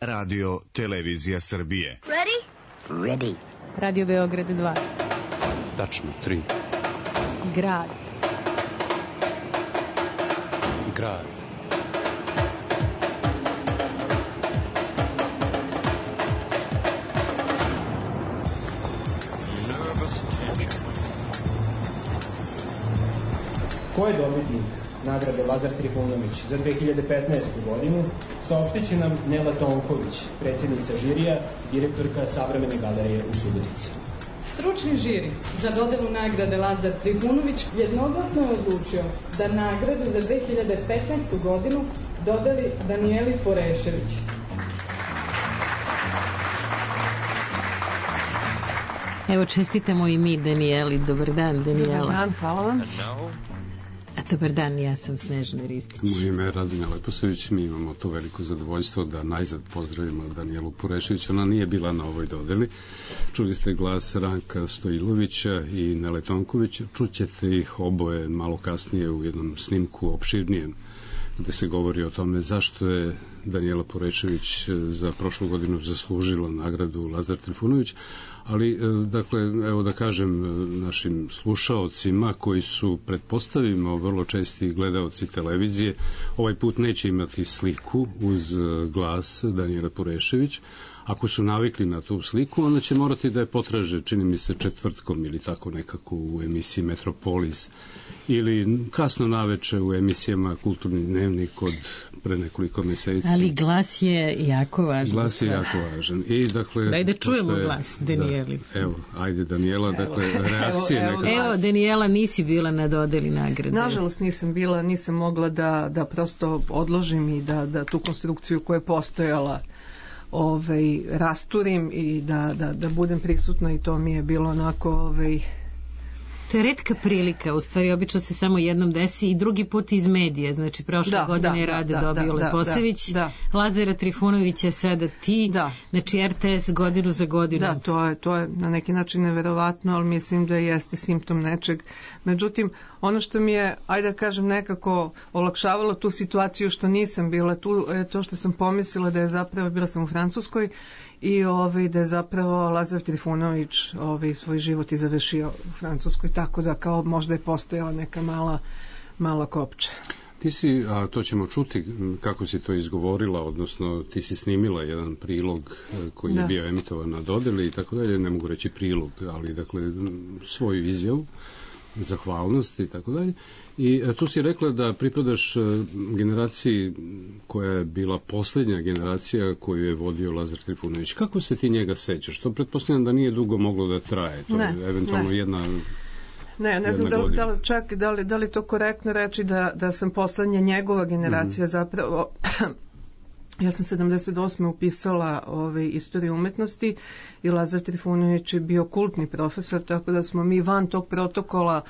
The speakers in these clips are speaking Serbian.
Radio Televizija Srbije. Ready? Ready. Radio Beograd 2. Tačno, 3. Grad. Grad. Ko je dobitnik nagrade Lazar Trifunović za 2015. godinu, saopštit će nam Nela Tonković, predsjednica žirija, direktorka Savremene galerije u Subotici. Stručni žiri za dodelu nagrade Lazar Trifunović jednoglasno je odlučio da nagradu za 2015. godinu dodeli Danijeli Forešević. Evo čestitamo i mi Danijeli. Dobar dan Danijela. Dobar dan, hvala vam. Dobar dan, ja sam Snežana Ristić. Moje ime je Radina Leposević, mi imamo to veliko zadovoljstvo da najzad pozdravimo Danijelu Purešević, ona nije bila na ovoj dodeli. Čuli ste glas Ranka Stojilovića i Nele Tonkovića, čućete ih oboje malo kasnije u jednom snimku opširnijem gde se govori o tome zašto je Danijela Porečević za prošlu godinu zaslužila nagradu Lazar Trifunović, ali dakle, evo da kažem našim slušaocima koji su, pretpostavimo, vrlo česti gledaoci televizije, ovaj put neće imati sliku uz glas Danijela Porešević, ako su navikli na tu sliku, onda će morati da je potraže, čini mi se, četvrtkom ili tako nekako u emisiji Metropolis ili kasno naveče u emisijama Kulturni dnevnik od pre nekoliko meseci. Ali glas je jako važan. Glas je jako važan. I, dakle, Daj da čujemo je, glas Danijeli. Da, evo, ajde Danijela, dakle, reakcije evo, nekako. Evo, Danijela, nisi bila na dodeli nagrade. Nažalost nisam bila, nisam mogla da, da prosto odložim i da, da tu konstrukciju koja je postojala ovaj, rasturim i da, da, da budem prisutna i to mi je bilo onako ovaj, To je redka prilika, u stvari obično se samo jednom desi i drugi put iz medije, znači prošle Da, godine da, je da, Rade da, dobio da, Leposević, da, Lazara Trifunovića sada ti, Da. znači RTS godinu za godinu. Da, to je, to je na neki način neverovatno, ali mislim da jeste simptom nečeg. Međutim, ono što mi je, ajde da kažem, nekako olakšavalo tu situaciju što nisam bila tu, je to što sam pomislila da je zapravo, bila sam u Francuskoj i ovaj, da je zapravo Lazar Trifunović ovaj, svoj život i završio u Francuskoj, tako da kao možda je postojala neka mala, mala kopča. Ti si, a to ćemo čuti kako si to izgovorila, odnosno ti si snimila jedan prilog e, koji Da. je bio emitovan na dodeli i tako dalje, ne mogu reći prilog, ali dakle svoju izjavu zahvalnost i tako dalje. I e, tu si rekla da pripadaš e, generaciji koja je bila poslednja generacija koju je vodio Lazar Trifunović. Kako se ti njega sećaš? To pretpostavljam da nije dugo moglo da traje. To Ne, je eventualno ne. jedna Ne, ne znam da, da li, čak da li, da li to korektno reći da, da sam poslednja njegova generacija Mhm. zapravo Ja sam 78. upisala ovaj, istoriju umetnosti i Lazar Trifunović je bio kultni profesor, tako da smo mi van tog protokola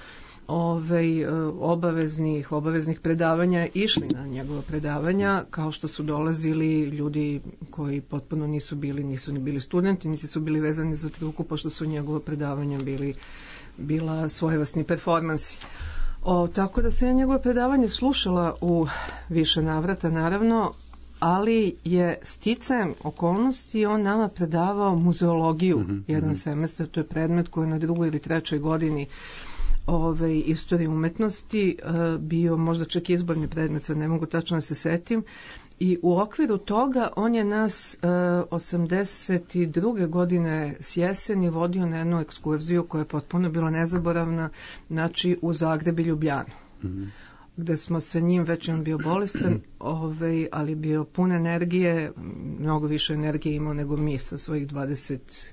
ovaj, e, obaveznih, obaveznih predavanja išli na njegova predavanja, kao što su dolazili ljudi koji potpuno nisu bili, nisu ni bili studenti, niti su bili vezani za truku, pošto su njegova predavanja bili bila svojevasni performansi. O, tako da sam ja njegove predavanje slušala u više navrata, naravno, ali je sticajem okolnosti on nama predavao muzeologiju Mhm, jedan semestar, to je predmet koji je na drugoj ili trećoj godini ove, istorije umetnosti e, bio možda čak izborni predmet, sad ne mogu tačno da se setim, i u okviru toga on je nas e, 82. godine s jeseni vodio na jednu ekskurziju koja je potpuno bila nezaboravna, znači u Zagreb i Ljubljanu gde smo sa njim, već on bio bolestan, ovaj, ali bio pun energije, mnogo više energije imao nego mi sa svojih 20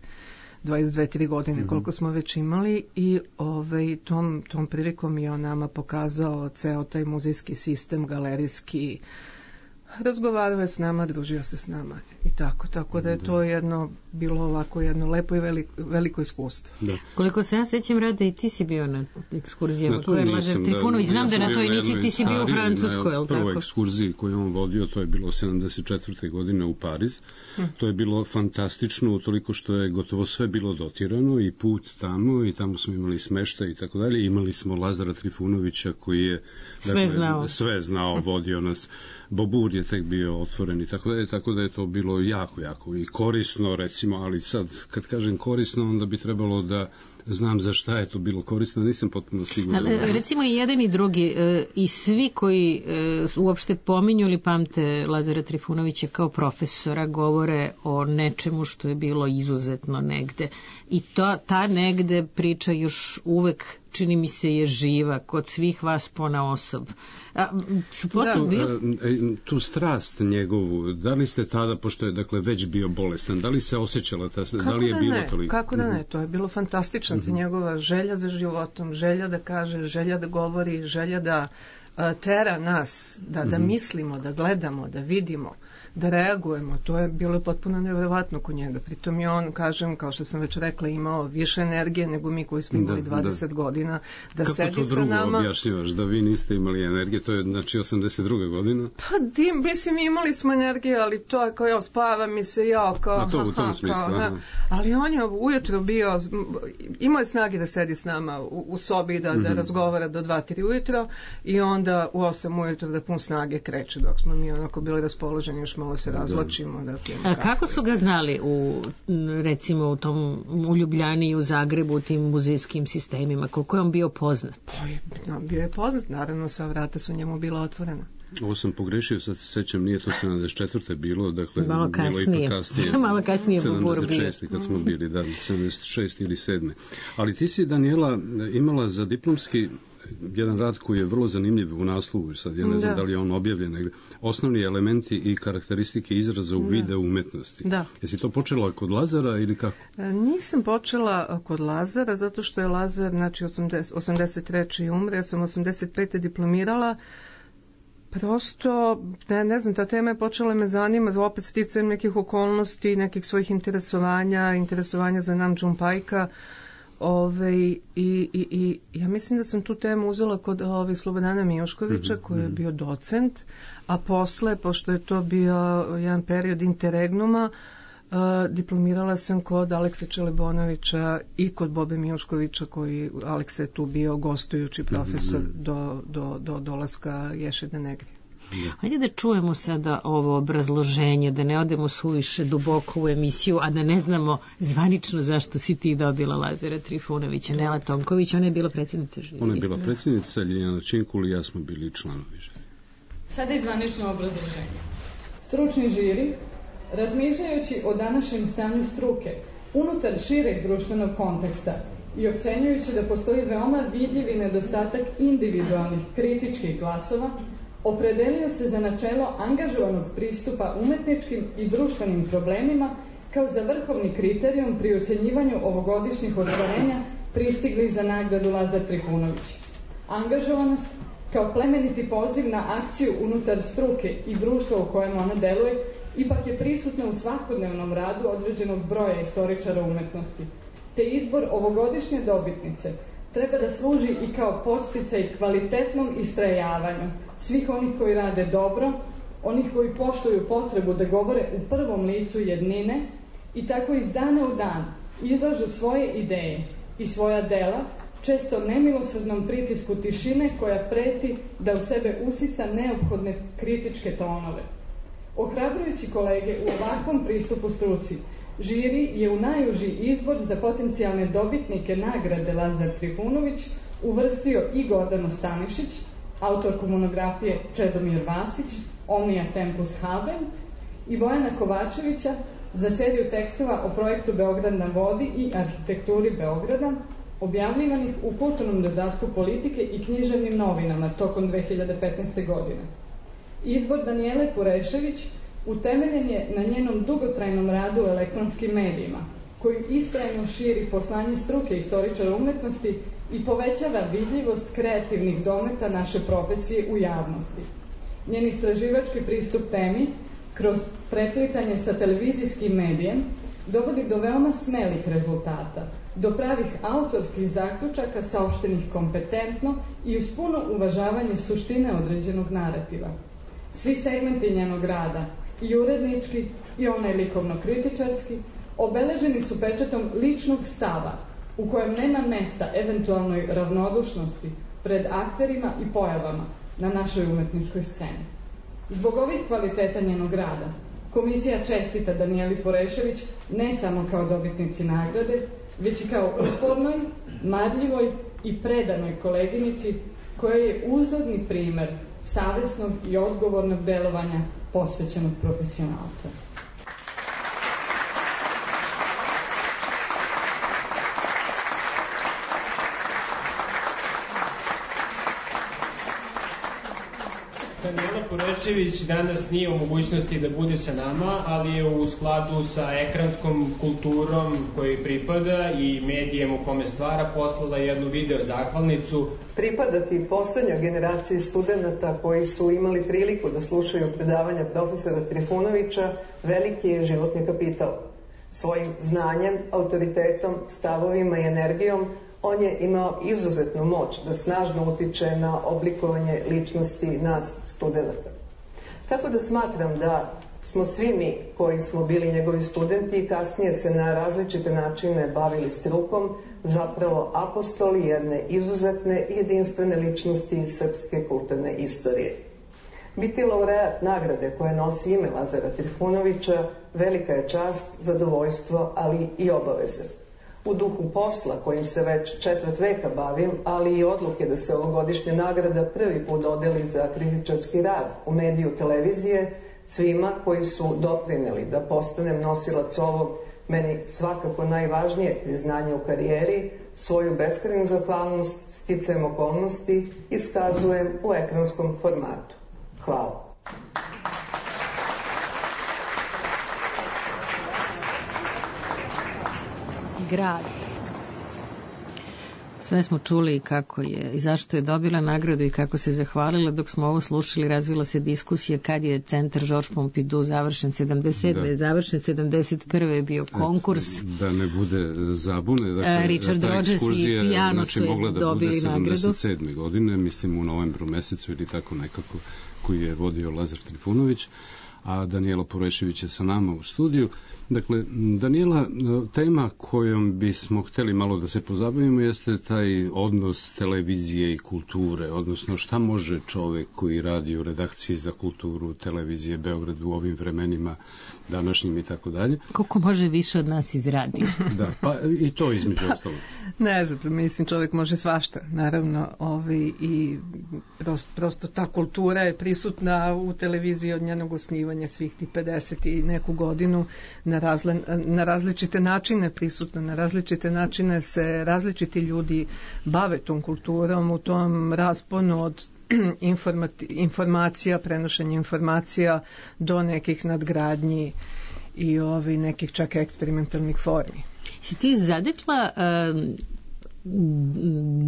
22-3 godine koliko smo već imali i ovaj, tom, tom prilikom je on nama pokazao ceo taj muzejski sistem, galerijski, razgovarao je s nama, družio se s nama i tako, tako da je to jedno bilo ovako jedno lepo i veliko, veliko iskustvo. da. Koliko se ja sećam, Rade, i ti si bio na ekskurzijama. Na tu je toj Lazar nisam, Trifunović. Znam ja da na toj nisi, ti si bio u Francuskoj, je li tako? ekskurziji koju je on vodio, to je bilo 74. godine u Pariz. Hm. To je bilo fantastično, utoliko što je gotovo sve bilo dotirano i put tamo i tamo smo imali smešta i tako dalje. Imali smo Lazara Trifunovića koji je Sve znao. sve znao, vodio nas. Bobur je tek bio otvoren i tako da je, tako da je to bilo jako, jako i korisno recimo, ali sad kad kažem korisno onda bi trebalo da znam za šta je to bilo korisno, nisam potpuno siguran. Ali, recimo i jedan i drugi e, i svi koji e, uopšte pominju ili pamte Lazara Trifunovića kao profesora govore o nečemu što je bilo izuzetno negde i to, ta negde priča još uvek čini mi se je živa kod svih vas pona osob. A, su da, bili... E, tu strast njegovu, da li ste tada, pošto je dakle već bio bolestan, da li se osjećala ta, Kako da li je da bilo ne? toliko? Kako da ne, to je bilo fantastično, mm -hmm. njegova želja za životom, želja da kaže, želja da govori, želja da tera nas, da, da mm -hmm. mislimo, da gledamo, da vidimo da reagujemo. To je bilo potpuno nevjerovatno kod njega. Pritom je on, kažem, kao što sam već rekla, imao više energije nego mi koji smo imali da, 20 da. godina. Da Kako sedi to drugo sa nama. objašnjavaš, da vi niste imali energije? To je znači 82. godina? Pa di, mislim, imali smo energiju, ali to je kao ja spava mi se ja, kao, A to u tom smislu, kao, da. Ali on je ujutro bio, imao je snage da sedi s nama u, u sobi da, mm -hmm. da mhm. razgovara do 2-3 ujutro i onda u 8 ujutro da pun snage kreće dok smo mi onako bili raspoloženi još malo se razločimo. Da. A kako su ga znali u, recimo, u tom, u Ljubljani i u Zagrebu, u tim muzejskim sistemima? Koliko je on bio poznat? Pa, no, bio je poznat, naravno, sva vrata su njemu bila otvorena. Ovo sam pogrešio, sad se sećam, nije to 74. bilo, dakle, malo kasnije. bilo i kasnije. malo kasnije 76. kad smo bili, da, 76. ili 7. Ali ti si, Daniela, imala za diplomski jedan rad koji je vrlo zanimljiv u naslovu, sad ja ne znam da, da li je on objavljen negde, osnovni elementi i karakteristike izraza u da. video umetnosti. Da. Jesi to počela kod Lazara ili kako? E, nisam počela kod Lazara, zato što je Lazar, znači 80, 83. umre, ja sam 85. diplomirala, prosto, ne, ne znam, ta tema je počela me zanima, opet sticajem nekih okolnosti, nekih svojih interesovanja, interesovanja za nam Džumpajka, Ove, i, i, i ja mislim da sam tu temu uzela kod ove, Slobodana Mijoškovića mm -hmm. koji je mhm. bio docent, a posle, pošto je to bio jedan period interregnuma, uh, diplomirala sam kod Aleksa Čelebonovića i kod Bobe Mijoškovića koji Aleksa je tu bio gostujući profesor mm -hmm. do, do, do dolaska Ješedne Negri. Hajde da čujemo sada ovo obrazloženje, da ne odemo suviše duboko u emisiju, a da ne znamo zvanično zašto si ti dobila Lazara Trifunovića, Nela Tomković, ona je bila predsjednica žirija. Ona je bila predsjednica, Ljiljana Činkul i ja smo bili članovi žirija. Sada je zvanično obrazloženje. Stručni žiri, razmišljajući o današnjem stanju struke, unutar šireg društvenog konteksta i ocenjujući da postoji veoma vidljivi nedostatak individualnih kritičkih glasova, opredelio se za načelo angažovanog pristupa umetničkim i društvenim problemima kao za vrhovni kriterijum pri ocenjivanju ovogodišnjih ostvarenja pristiglih za nagradu Lazar Trifunović. Angažovanost kao plemeniti poziv na akciju unutar struke i društva u kojem ona deluje ipak je prisutna u svakodnevnom radu određenog broja istoričara umetnosti, te izbor ovogodišnje dobitnice treba da služi i kao podsticaj kvalitetnom istrajavanju svih onih koji rade dobro, onih koji poštuju potrebu da govore u prvom licu jednine i tako iz dana u dan izlažu svoje ideje i svoja dela, često nemilosrdnom pritisku tišine koja preti da u sebe usisa neophodne kritičke tonove. Ohrabrujući kolege u ovakvom pristupu struci, žiri je u najuži izbor za potencijalne dobitnike nagrade Lazar Trifunović uvrstio i Gordanu Stanišić, autorku monografije Čedomir Vasić, Omnia Tempus Habent i Bojana Kovačevića za seriju tekstova o projektu Beograd na vodi i arhitekturi Beograda, objavljivanih u kulturnom dodatku politike i književnim novinama tokom 2015. godine. Izbor Danijele Purešević utemeljen je na njenom dugotrajnom radu u elektronskim medijima, koji istrajno širi poslanje struke istoričara umetnosti i povećava vidljivost kreativnih dometa naše profesije u javnosti. Njen istraživački pristup temi, kroz preplitanje sa televizijskim medijem, dovodi do veoma smelih rezultata, do pravih autorskih zaključaka saopštenih kompetentno i uz puno uvažavanje suštine određenog narativa. Svi segmenti njenog rada, i urednički i onaj likovno-kritičarski, obeleženi su pečetom ličnog stava, u kojem nema mesta eventualnoj ravnodušnosti pred akterima i pojavama na našoj umetničkoj sceni. Zbog ovih kvaliteta njenog rada, komisija čestita Danijeli Porešević ne samo kao dobitnici nagrade, već i kao upornoj, marljivoj i predanoj koleginici koja je uzorni primer savesnog i odgovornog delovanja possa ser uma. Profesionalca. Kovačević danas nije u mogućnosti da bude sa nama, ali je u skladu sa ekranskom kulturom koji pripada i medijem u kome stvara poslala jednu video zahvalnicu. Pripadati poslednjoj generaciji studenta koji su imali priliku da slušaju predavanja profesora Trifunovića veliki je životni kapital. Svojim znanjem, autoritetom, stavovima i energijom on je imao izuzetnu moć da snažno utiče na oblikovanje ličnosti nas studenta. Tako da smatram da smo svi mi koji smo bili njegovi studenti i kasnije se na različite načine bavili strukom, zapravo apostoli jedne izuzetne i jedinstvene ličnosti srpske kulturne istorije. Biti laureat nagrade koje nosi ime Lazara Trifunovića velika je čast, zadovoljstvo, ali i obaveze. U duhu posla kojim se već četvrt veka bavim, ali i odluke da se ovogodišnja nagrada prvi put dodeli za kritičarski rad u mediju televizije, svima koji su doprineli da postanem nosilac ovog meni svakako najvažnije priznanje u karijeri, svoju beskrenu zahvalnost sticajem okolnosti iskazujem u ekranskom formatu. Hvala. Grad. Sve smo čuli kako je i zašto je dobila nagradu i kako se zahvalila. Dok smo ovo slušali, razvila se diskusija kad je centar Georges Pompidou završen 77. Da. je završen 71. je bio konkurs. Da ne bude zabune. Dakle, Richard Rogers i Pijano znači, su mogla da dobili bude 77. nagradu. godine, mislim u novembru mesecu ili tako nekako, koji je vodio Lazar Trifunović a Danijela Porešević je sa nama u studiju. Dakle, Danijela, tema kojom bismo hteli malo da se pozabavimo jeste taj odnos televizije i kulture, odnosno šta može čovek koji radi u redakciji za kulturu televizije Beograd u ovim vremenima današnjim i tako dalje. Koliko može više od nas izradi. da, pa i to između ostalo. ne znam, mislim čovek može svašta, naravno, ovi, i prosto, prosto ta kultura je prisutna u televiziji od njenog osnivanja svih tih 50 i neku godinu na, razle, na različite načine prisutna, na različite načine se različiti ljudi bave tom kulturom u tom rasponu od informacija, prenošenja informacija do nekih nadgradnji i ovi nekih čak eksperimentalnih formi. Si ti zadekla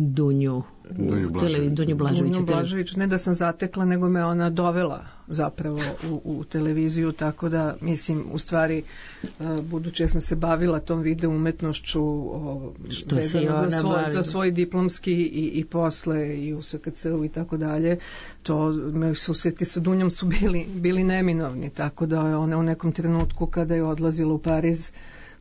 Dunju Dunju Blažević. Dunju Blažević. Dunju Blažević, ne da sam zatekla, nego me ona dovela zapravo u, u televiziju, tako da, mislim, u stvari, uh, budući ja sam se bavila tom video umetnošću o, Što vezano za, svoj, za svoj diplomski i, i posle i u SKC-u i tako dalje, to me susreti sa Dunjom su bili, bili neminovni, tako da ona u nekom trenutku kada je odlazila u Pariz,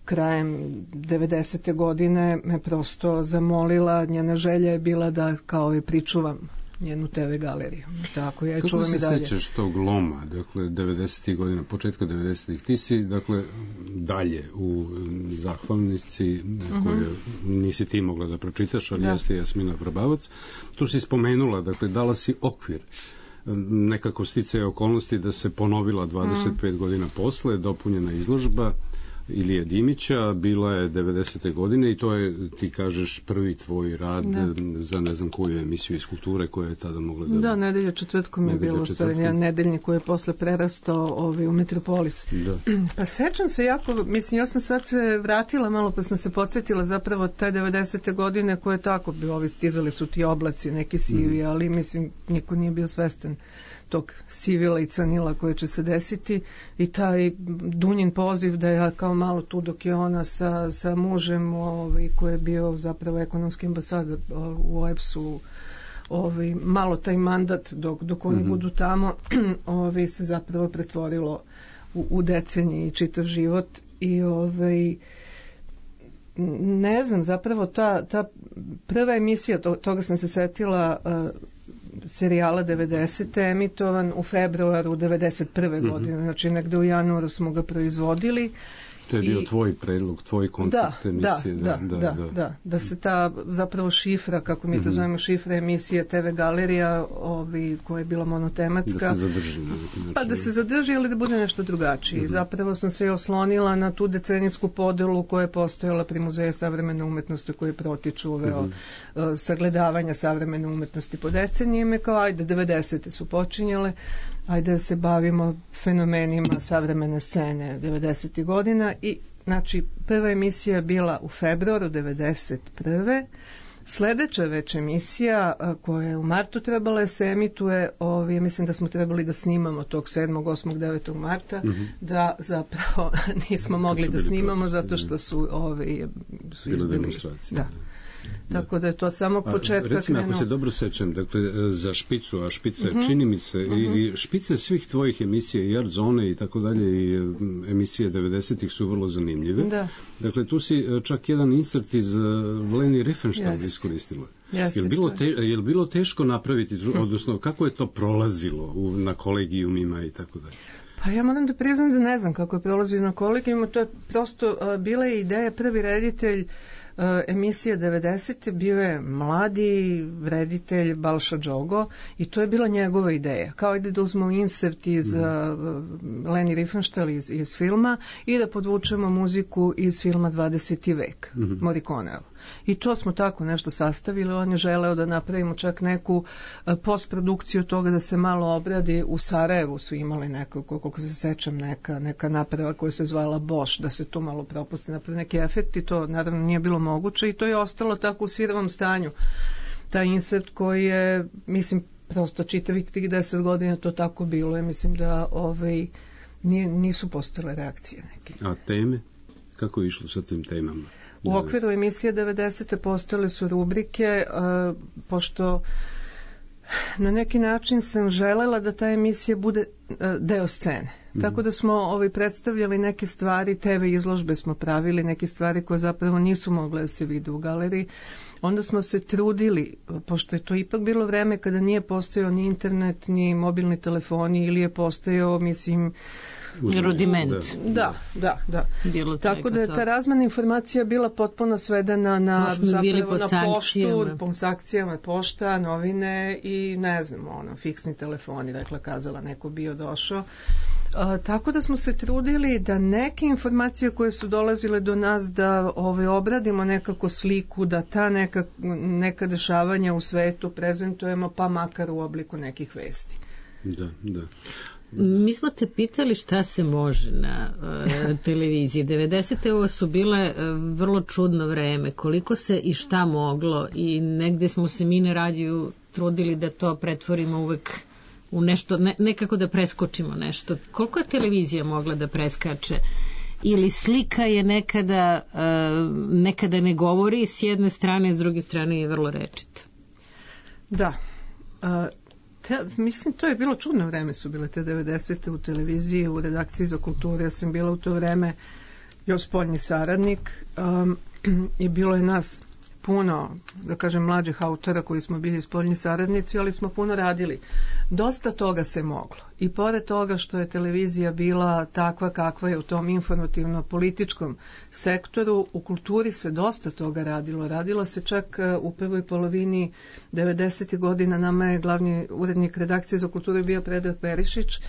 krajem 90. godine me prosto zamolila, njena želja je bila da kao je pričuvam njenu TV galeriju. Tako ja Kako čuvam i dalje. Kako se sećaš tog loma, dakle 90. godina, početka 90. ti si dakle dalje u zahvalnici uh -huh. koju nisi ti mogla da pročitaš, ali da. jeste Jasmina Probavac. Tu si spomenula, dakle dala si okvir nekako stice okolnosti da se ponovila 25 mm. godina posle, dopunjena izložba Ilije Dimića, bila je 90. godine i to je, ti kažeš, prvi tvoj rad da. za ne znam koju emisiju iz kulture koja je tada mogla da... Da, nedelja četvrtkom je bilo stvarno jedan nedeljnik koji je posle prerastao ovaj, u Metropolis. Da. Pa sećam se jako, mislim, ja sam sad se vratila malo pa sam se podsjetila zapravo te 90. godine koje tako bi ovi stizali su ti oblaci, neki sivi, mm. ali mislim, niko nije bio svestan tog sivila i canila koje će se desiti i taj Dunjin poziv da ja kao malo tu dok je ona sa, sa mužem ovaj, koji je bio zapravo ekonomski ambasador u OEPS-u ovaj, malo taj mandat dok, dok oni mm -hmm. budu tamo ovaj, se zapravo pretvorilo u, u deceniji i čitav život i ovaj, ne znam, zapravo ta, ta prva emisija, to, toga sam se setila, uh, serijala 90. emitovan u februaru 91. Mm -hmm. godine, znači negde u januaru smo ga proizvodili To je bio I, tvoj predlog, tvoj koncept da, emisije. Da, da, da, da, da, da, se ta zapravo šifra, kako mi to -hmm. zovemo, šifra emisije TV Galerija, ovi, koja je bila monotematska. Da se zadrži. Pa da se zadrži, ali da bude nešto drugačije. Mm -hmm. Zapravo sam se oslonila na tu decenijsku podelu koja je postojala pri Muzeju savremene umetnosti koje protiču ove mm -hmm. sagledavanja savremene umetnosti po decenijeme, kao ajde, 90. su počinjale, ajde da se bavimo fenomenima savremene scene 90. godina i znači prva emisija je bila u februaru 91. Sledeća već emisija koja je u martu trebala da se emituje, ovi, mislim da smo trebali da snimamo tog 7. 8. 9. marta, mm -hmm. da zapravo nismo mogli da snimamo zato što su ovi su izbili. Da. Tako da je to samo početka Recimo, ako se dobro sećam, dakle, za špicu, a špica uh mhm. -huh. čini mi se, uh -huh. i, špice svih tvojih emisija, i Art Zone i tako dalje, i emisije 90-ih su vrlo zanimljive. Da. Dakle, tu si e, čak jedan insert iz Leni Riefenstahl yes. iskoristila. Jeste, je, bilo te, je bilo teško napraviti, hm. odnosno kako je to prolazilo u, na kolegijumima i tako dalje? Pa ja moram da priznam da ne znam kako je prolazio na kolegijuma, to je prosto uh, bila je ideja, prvi reditelj uh, E, emisije 90. bio je mladi reditelj Balša Džogo i to je bila njegova ideja. Kao ide da uzmemo insert iz mm. uh, Leni Riefenstahl iz, iz filma i da podvučemo muziku iz filma 20. vek, mm -hmm. Morikoneova. I to smo tako nešto sastavili. On je želeo da napravimo čak neku e, postprodukciju toga da se malo obradi. U Sarajevu su imali neko, koliko se sećam, neka, neka naprava koja se zvala Bosch, da se tu malo propusti napravi neki efekti. To naravno nije bilo moguće i to je ostalo tako u sirovom stanju. Taj insert koji je, mislim, prosto čitavih tih deset godina to tako bilo. Ja mislim da ovaj, nije, nisu postale reakcije neke. A teme? Kako je išlo sa tim temama? U okviru emisije 90. postojale su rubrike, uh, pošto na neki način sam želela da ta emisija bude uh, deo scene. Mm -hmm. Tako da smo ovaj, predstavljali neke stvari, TV izložbe smo pravili, neke stvari koje zapravo nisu mogle da se vide u galeriji. Onda smo se trudili, pošto je to ipak bilo vreme kada nije postojao ni internet, ni mobilni telefoni ili je postojao, mislim, uh, rudiment. Da, da, da. Bilo Tako da je ta razmena informacija bila potpuno svedena na zapravo na poštu, po sankcijama pošta, novine i ne znam, ono, fiksni telefoni, dakle kazala neko bio došao. A, tako da smo se trudili da neke informacije koje su dolazile do nas da ovaj, obradimo nekako sliku, da ta neka, neka dešavanja u svetu prezentujemo pa makar u obliku nekih vesti. Da, da. Mi smo te pitali šta se može na uh, televiziji. 90. ovo su bile uh, vrlo čudno vreme. Koliko se i šta moglo i negde smo se mi na radiju trudili da to pretvorimo uvek u nešto, ne, nekako da preskočimo nešto. Koliko je televizija mogla da preskače? Ili slika je nekada, uh, nekada ne govori s jedne strane, s druge strane je vrlo rečita. Da. Te, mislim, to je bilo čudno vreme su bile te 90. u televiziji, u redakciji za kulturu. Ja sam bila u to vreme još spoljni saradnik um, i bilo je nas puno, da kažem, mlađih autora koji smo bili spoljni saradnici, ali smo puno radili. Dosta toga se moglo. I pored toga što je televizija bila takva kakva je u tom informativno-političkom sektoru, u kulturi se dosta toga radilo. Radilo se čak e, u prvoj polovini 90. godina, nama je glavni urednik redakcije za kulturu bio Predrag Perišić,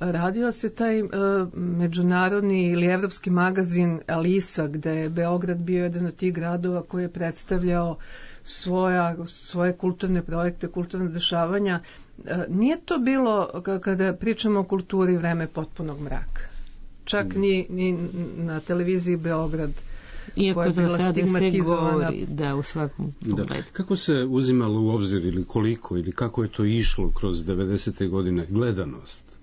radio se taj uh, međunarodni ili evropski magazin Alisa, gde je Beograd bio jedan od tih gradova koji je predstavljao svoja, svoje kulturne projekte, kulturne dešavanja. Uh, nije to bilo, kada pričamo o kulturi, vreme potpunog mraka. Čak mm. ni, ni na televiziji Beograd Iako do sada se govori da u svakom da. pogledu. Da. Kako se uzimalo u obzir ili koliko ili kako je to išlo kroz 90. godine gledanost?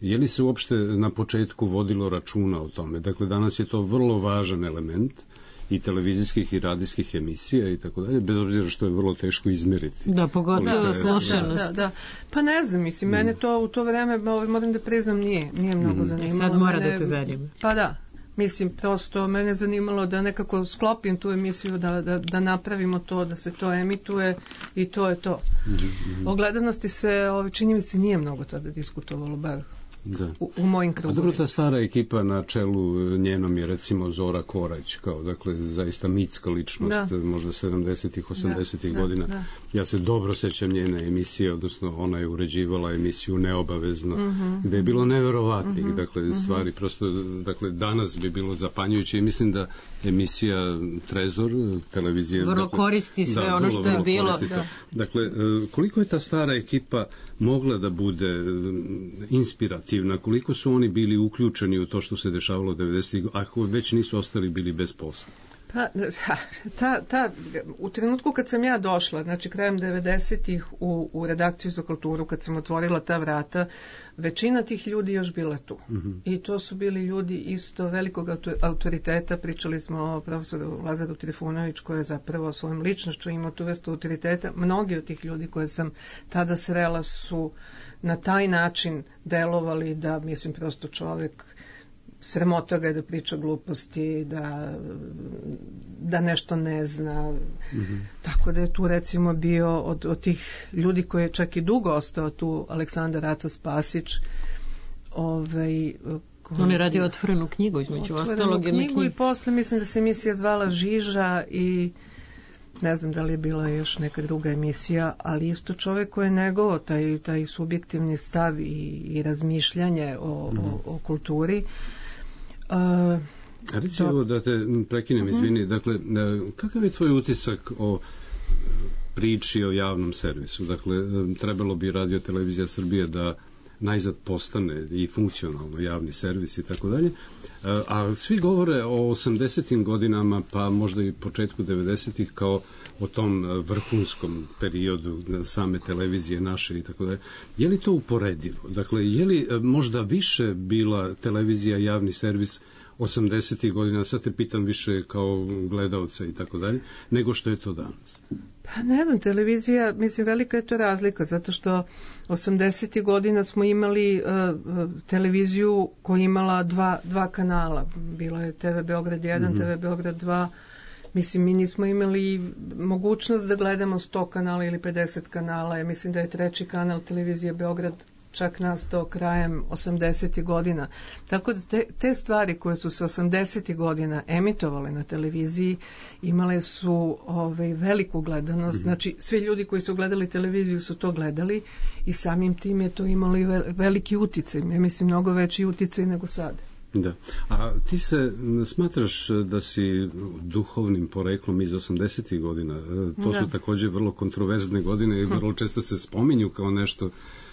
Je li se uopšte na početku vodilo računa o tome? Dakle, danas je to vrlo važan element i televizijskih i radijskih emisija i tako dalje, bez obzira što je vrlo teško izmeriti. Da, pogotovo slušanost. Da, da, da. Pa ne znam, mislim, mm. mene to u to vreme, ovaj, moram da priznam, nije, nije mnogo mm. zanimalo. E sad mora da mene, da te zanima. Pa da, Mislim, prosto mene zanimalo da nekako sklopim tu emisiju, da, da, da napravimo to, da se to emituje i to je to. Mm -hmm. O gledanosti se, ovi, čini mi se, nije mnogo tada diskutovalo, bar da. u, u mojim krugovima. A dobro, ta stara ekipa na čelu e, njenom je recimo Zora Korać, kao dakle zaista mitska ličnost, da. možda 70-ih, 80-ih da, godina. Da, da. Ja se dobro sećam njene emisije, odnosno ona je uređivala emisiju neobavezno, mm -hmm. gde je bilo neverovatnih, mm -hmm. dakle, mhm. stvari prosto, dakle, danas bi bilo zapanjujuće i mislim da emisija Trezor, televizije... Vrlo dakle, koristi sve da, ono što je bilo. Da. Dakle, e, koliko je ta stara ekipa mogla da bude e, inspirativna, koliko su oni bili uključeni u to što se dešavalo 90. ako već nisu ostali bili bez posla? Pa, ta, ta, u trenutku kad sam ja došla, znači krajem 90-ih u, u redakciju za kulturu, kad sam otvorila ta vrata, većina tih ljudi još bila tu. Mm -hmm. I to su bili ljudi isto velikog autoriteta. Pričali smo o profesoru Lazaru Trifunović, koji je zapravo svojom ličnošću imao tu vrstu autoriteta. Mnogi od tih ljudi koje sam tada srela su na taj način delovali da, mislim, prosto čovek sramota ga je da priča gluposti, da, da nešto ne zna. Mm -hmm. Tako da je tu recimo bio od, od tih ljudi koji je čak i dugo ostao tu Aleksandar Raca Spasić, ovaj, koji, On je radio otvorenu knjigu između ostalog. Otvorenu knjigu i posle mislim da se emisija zvala Žiža i ne znam da li je bila još neka druga emisija, ali isto čovek koji je negovao taj, taj subjektivni stav i, i razmišljanje o, mm. o, o kulturi. A, Reci da, ovo da te prekinem, mhm. izvini, dakle, e, kakav je tvoj utisak o priči o javnom servisu? Dakle, e, trebalo bi radio televizija Srbije da najzad postane i funkcionalno javni servis i tako dalje. E, a svi govore o 80. godinama, pa možda i početku 90. kao o tom vrhunskom periodu same televizije naše i tako dalje. Je li to uporedivo? Dakle, je li možda više bila televizija javni servis 80. godina, sad te pitam više kao gledalca i tako dalje, nego što je to danas? Pa ne znam, televizija, mislim, velika je to razlika, zato što 80. godina smo imali uh, televiziju koja imala dva, dva kanala. Bila je TV Beograd 1, mm -hmm. TV Beograd 2, Mislim, mi nismo imali mogućnost da gledamo 100 kanala ili 50 kanala. Ja mislim da je treći kanal televizije Beograd čak nastao krajem 80. godina. Tako da te, te stvari koje su se 80. godina emitovale na televiziji imale su ovaj, veliku gledanost. -hmm. Znači, svi ljudi koji su gledali televiziju su to gledali i samim tim je to imalo i veliki uticaj. Ja mislim, mnogo veći uticaj nego sada. Da. A ti se smatraš da si duhovnim poreklom iz 80. godina. E, to da. su takođe vrlo kontroverzne godine i vrlo često se spominju kao nešto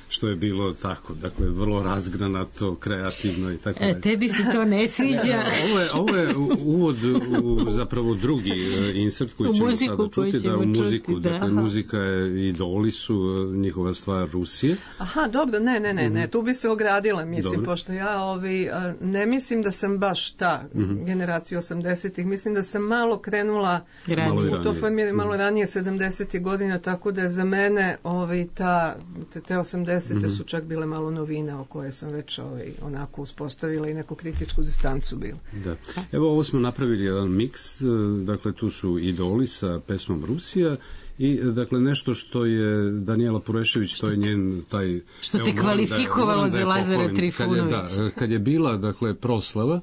što je bilo tako, dakle, vrlo razgranato, kreativno i tako e, Tebi se to ne sviđa. ovo, je, ovo je uvod u zapravo drugi e, insert koji ćemo sada čuti, da, u muziku. Čuti, da. Dakle, Aha. muzika je, idoli su e, njihova stvar Rusije. Aha, dobro, ne, ne, ne, ne, mhm. tu bi se ogradila, mislim, dobro. pošto ja ovaj, ne mislim da sam baš ta mm -hmm. generacija 80-ih, mislim da sam malo krenula ranije. u to formire malo mhm. ranije 70. godina, tako da je za mene ovaj, ta, te, te 80 90. Mm -hmm. su čak bile malo novine o koje sam već ovaj, onako uspostavila i neku kritičku distancu bila. Da. Evo ovo smo napravili jedan miks, e, dakle tu su idoli sa pesmom Rusija i dakle nešto što je Danijela Purešević, to je njen taj... Što te evo, kvalifikovalo da, da za Lazara Trifunović. Kad je, da, kad je bila dakle proslava,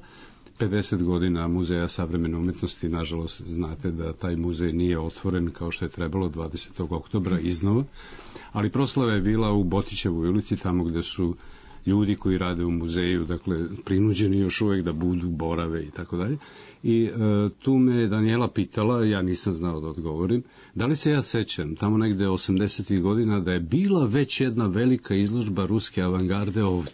50 godina Muzeja savremene umetnosti, nažalost znate da taj muzej nije otvoren kao što je trebalo 20. oktobra iznova, ali proslava je bila u Botićevoj ulici, tamo gde su ljudi koji rade u muzeju, dakle, prinuđeni još uvek da budu, borave i tako dalje. I e, tu me Daniela pitala, ja nisam znao da odgovorim, da li se ja sećam, tamo negde 80. godina, da je bila već jedna velika izložba ruske avangarde ovde.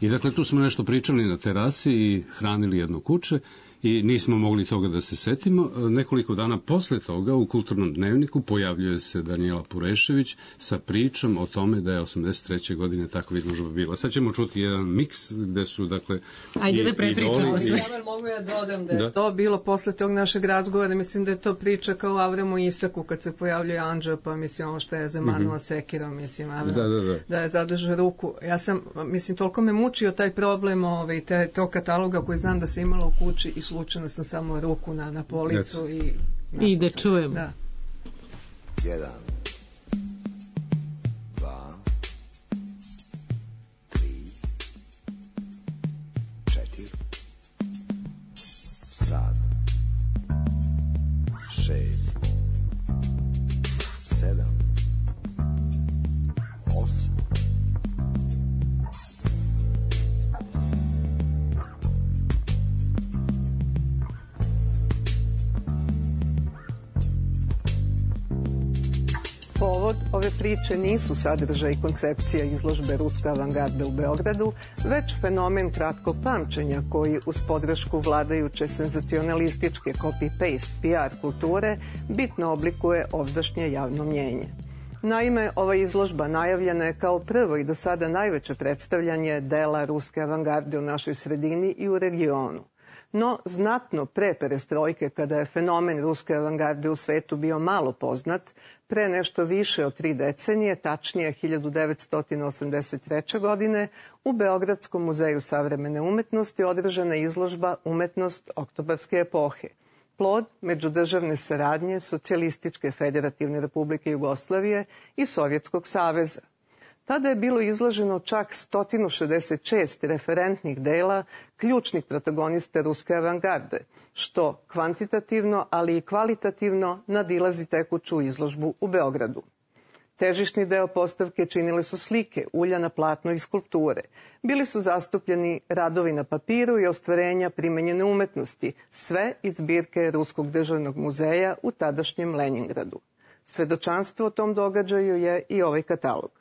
I dakle, tu smo nešto pričali na terasi i hranili jedno kuće i nismo mogli toga da se setimo. Nekoliko dana posle toga u kulturnom dnevniku pojavljuje se Danijela Purešević sa pričom o tome da je 83. godine takva izložba bila. Sad ćemo čuti jedan miks gde su, dakle... Ajde da prepričamo sve. Ja mogu ja dodam da je da. to bilo posle tog našeg razgovora, mislim da je to priča kao Avremu Isaku kad se pojavljuje Anđa, pa mislim ono što je zemanuo mm -hmm. sekirom, mislim, Avram, da, da, da. da je zadržao ruku. Ja sam, mislim, toliko me mučio taj problem ovaj, te, tog kataloga koji znam da se imalo u kući i slučajno sam samo ruku na, na policu yes. i... I da sam, čujem. Da. Jedan. Priče nisu sadržaj koncepcija izložbe Ruska avangarda u Beogradu, već fenomen kratkog pamćenja koji uz podršku vladajuće senzacionalističke copy-paste PR kulture bitno oblikuje ovdašnje javno mnjenje. Naime, ova izložba najavljena je kao prvo i do sada najveće predstavljanje dela ruske avangarde u našoj sredini i u regionu. No, znatno pre perestrojke, kada je fenomen ruske avangarde u svetu bio malo poznat, pre nešto više od tri decenije, tačnije 1983. godine, u Beogradskom muzeju savremene umetnosti održana izložba Umetnost oktobarske epohe, plod međudržavne saradnje Socijalističke federativne republike Jugoslavije i Sovjetskog saveza. Tada je bilo izloženo čak 166 referentnih dela ključnih protagonista ruske avangarde, što kvantitativno, ali i kvalitativno nadilazi tekuću izložbu u Beogradu. Težišni deo postavke činile su slike, ulja na platno i skulpture. Bili su zastupljeni radovi na papiru i ostvarenja primenjene umetnosti, sve iz zbirke Ruskog državnog muzeja u tadašnjem Leningradu. Svedočanstvo o tom događaju je i ovaj katalog.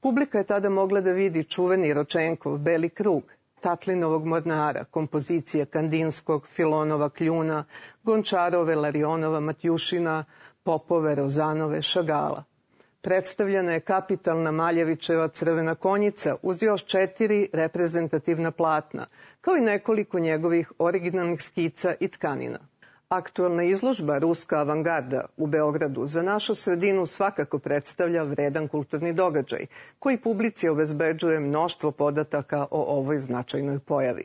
Publika je tada mogla da vidi čuveni Ročenkov Beli krug, Tatlinovog mornara, kompozicije Kandinskog, Filonova Kljuna, Gončarove, Larionova, Matjušina, Popove, Rozanove, Šagala. Predstavljena je kapitalna Maljevićeva crvena konjica uz još četiri reprezentativna platna, kao i nekoliko njegovih originalnih skica i tkanina. Aktualna izložba Ruska avangarda u Beogradu za našu sredinu svakako predstavlja vredan kulturni događaj, koji publici obezbeđuje mnoštvo podataka o ovoj značajnoj pojavi.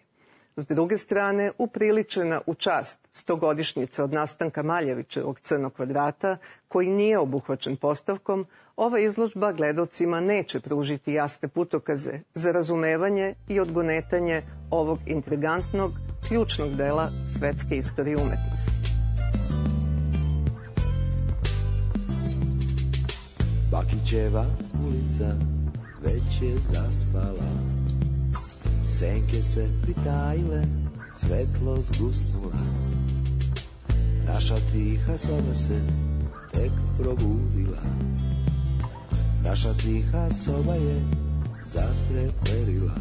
S druge strane, upriličena u čast stogodišnjice od nastanka Maljevićevog crnog kvadrata, koji nije obuhvaćen postavkom, ova izložba gledocima neće pružiti jasne putokaze za razumevanje i odgonetanje ovog intrigantnog, ključnog dela svetske istorije umetnosti. Bakićeva ulica već je zaspala. Senke se pritajile, svetlo zgusnula. Naša tiha soba se tek probudila. Naša tiha soba je zatreperila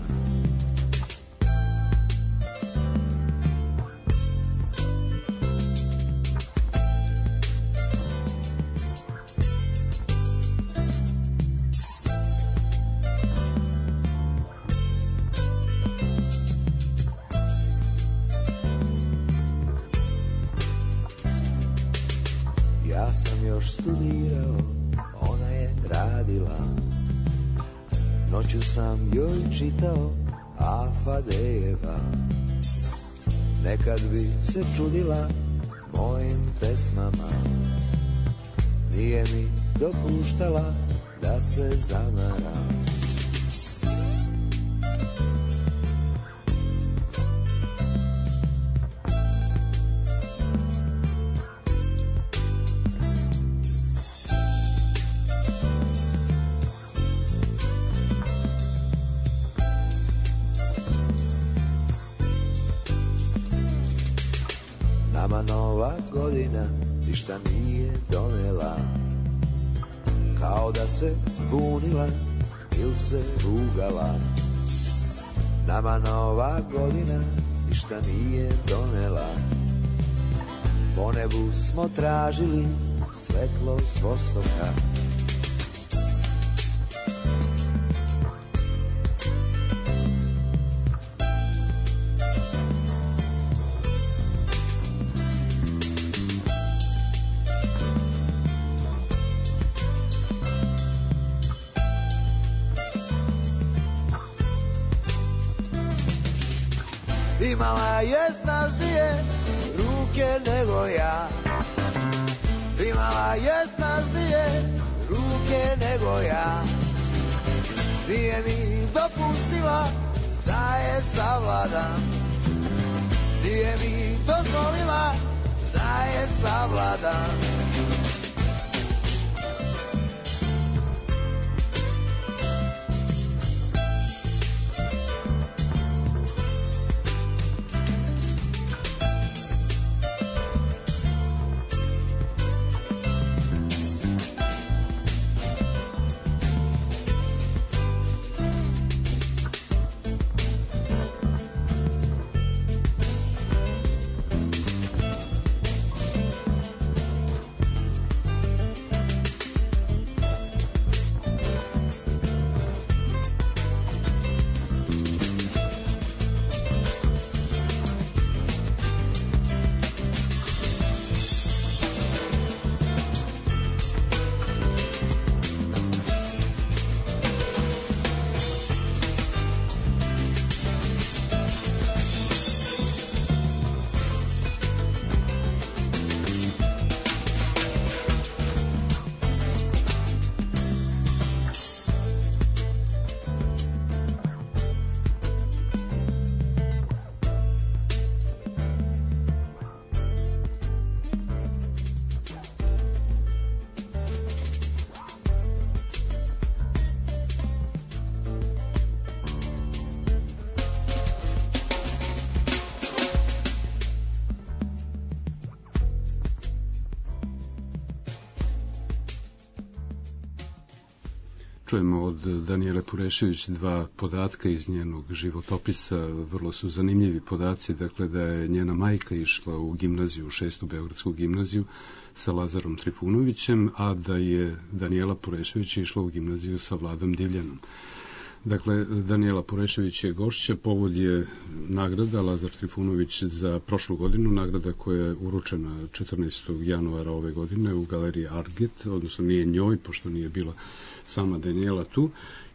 Nekad bi se čudila mojim pesmama. Nije mi dopuštala da se zamaram Nama nova godina ništa nije donela. Po nebu smo tražili svetlo s vostoka Nije mi dopustila da je savladam. Nije mi dozvolila da je savladam čujemo od Danijele Purešević dva podatka iz njenog životopisa, vrlo su zanimljivi podaci, dakle da je njena majka išla u gimnaziju, u šestu Beogradsku gimnaziju sa Lazarom Trifunovićem, a da je Danijela Purešević išla u gimnaziju sa Vladom Divljanom. Dakle, Danijela Porešević je gošća, povod je nagrada Lazar Trifunović za prošlu godinu, nagrada koja je uručena 14. januara ove godine u galeriji Arget, odnosno nije njoj, pošto nije bila sama Danijela tu.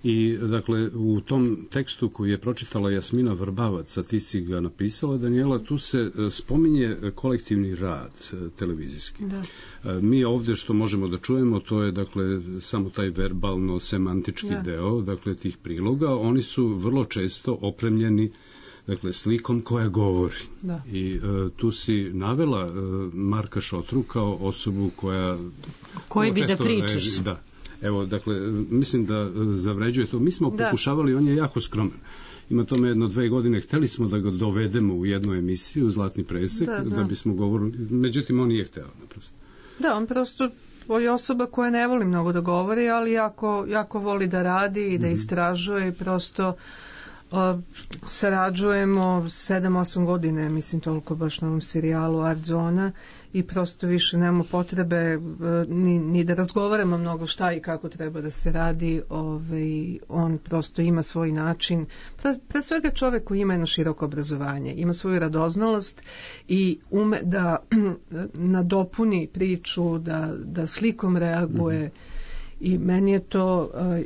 I, dakle, u tom tekstu koji je pročitala Jasmina Vrbavac, a ti si ga napisala, Danijela, tu se e, spominje kolektivni rad e, televizijski. Da. E, mi ovde što možemo da čujemo, to je, dakle, samo taj verbalno-semantički Da. deo, dakle, tih priloga. Oni su vrlo često opremljeni dakle slikom koja govori. Da. I e, tu si navela e, Marka Šotru kao osobu koja Koji bi da pričaš. reži- Da. Evo, dakle, mislim da e, zavređuje to. Mi smo Da. pokušavali, on je jako skroman. Ima tome jedno dve godine, hteli smo da ga dovedemo u jednu emisiju, Zlatni presek, Da, da, znam. bismo govorili, međutim on nije hteo, naprosto. Da, on prosto je osoba koja ne voli mnogo da govori, ali jako, jako voli da radi i da istražuje i prosto sarađujemo 7-8 godine, mislim toliko baš na ovom serijalu Art Zona i prosto više nemamo potrebe e, ni, ni da razgovaramo mnogo šta i kako treba da se radi. Ovaj, on prosto ima svoj način. Pre, pre svega čovek koji ima jedno široko obrazovanje ima svoju radoznalost i ume da nadopuni priču da, da slikom reaguje i meni je to uh,